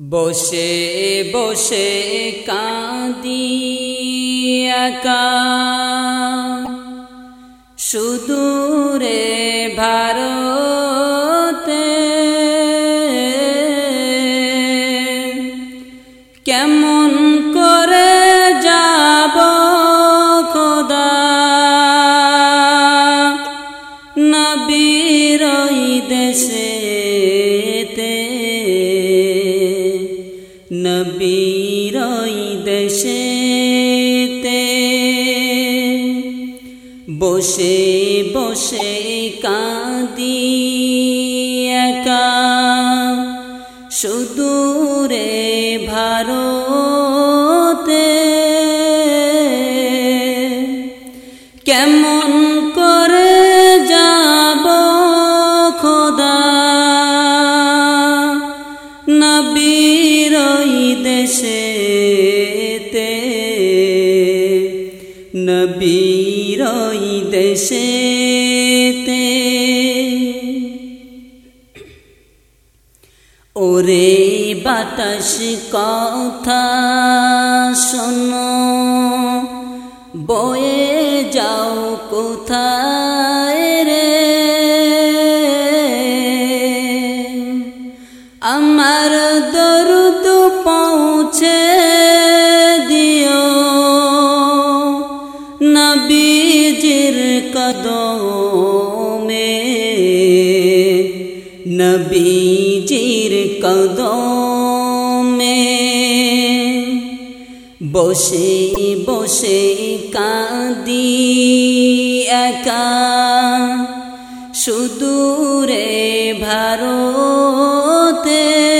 বসে বসে কাঁদি একা। সুদূরে ভারতে কেমন করে যাব খোদা? নবীর বসে বসে কাঁদি একা। সুদূরে ভারতে ওই দেশেতে। ওরে বাতাস কথা শোনো বয়ে যাও কোথায় রে? আমার দরুদ পৌঁছে নবীজির কদমে বসে বসে কাঁদি একা। সুদূরে ভারতে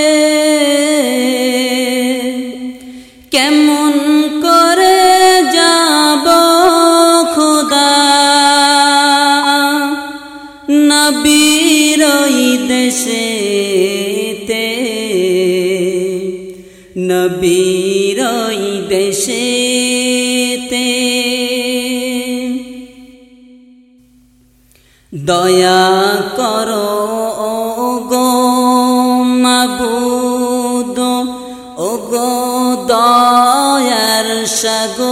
নবীর দেশেতে। দয়া করো গো মাবুদ ও গো দয়ার সাগরে।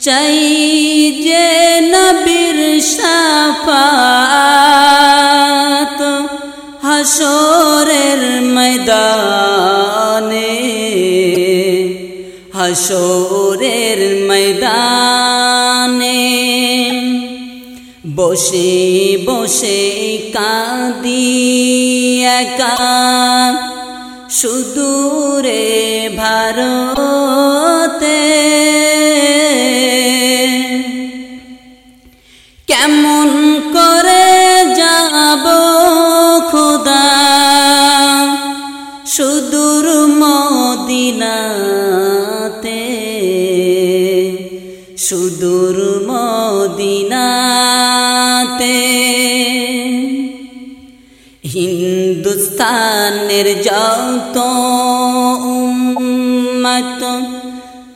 চাই যে নবীর সাফাত হাসরের ময়দানে হাসরের ময়দানে বসে বসে কাঁদি একা। সুদূরে ভারতে কেমন সুদূর মদিনাতে। হিন্দুস্তানের যত উম্মত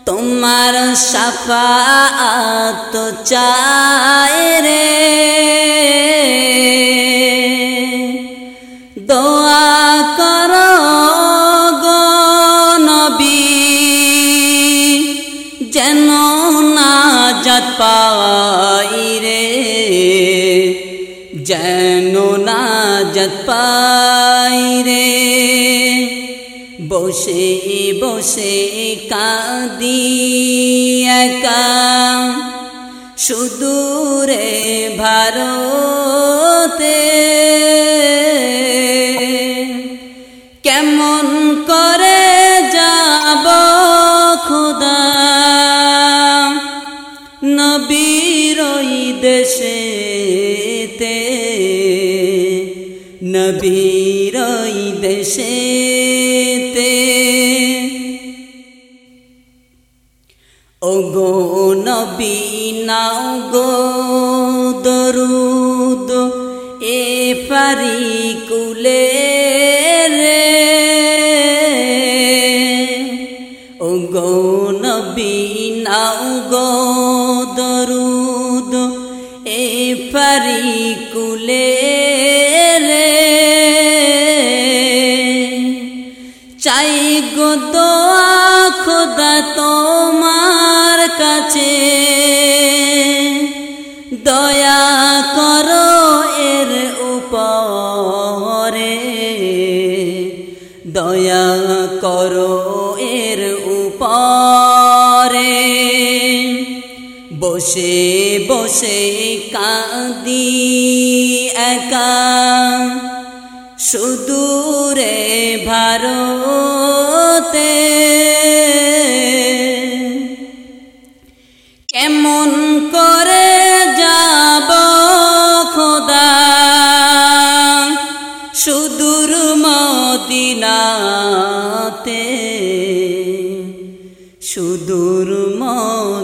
তোমার সাফাত চায় রে। পাই রে। যেন না যাত পাই রে। বসে বসে কাঁদি একা। সুদূরে ভারতে কেমন করে যাব খোদা? দেশেতে নবীর ওই দেশেতে। ও গো নবী, নাও গো দরুদ, এ পারি কুলে রে। ও গো নবী, নাও গো দরুদ পারি কুলে রে। চাই গো দোয়া খোদা তোমার কাছে। দয়া বসে বসে কাঁদি একা। সুদূরে ভারতে কেমন করে যাব খোদা? সুদূর মদিনাতে সুদূর মদিনা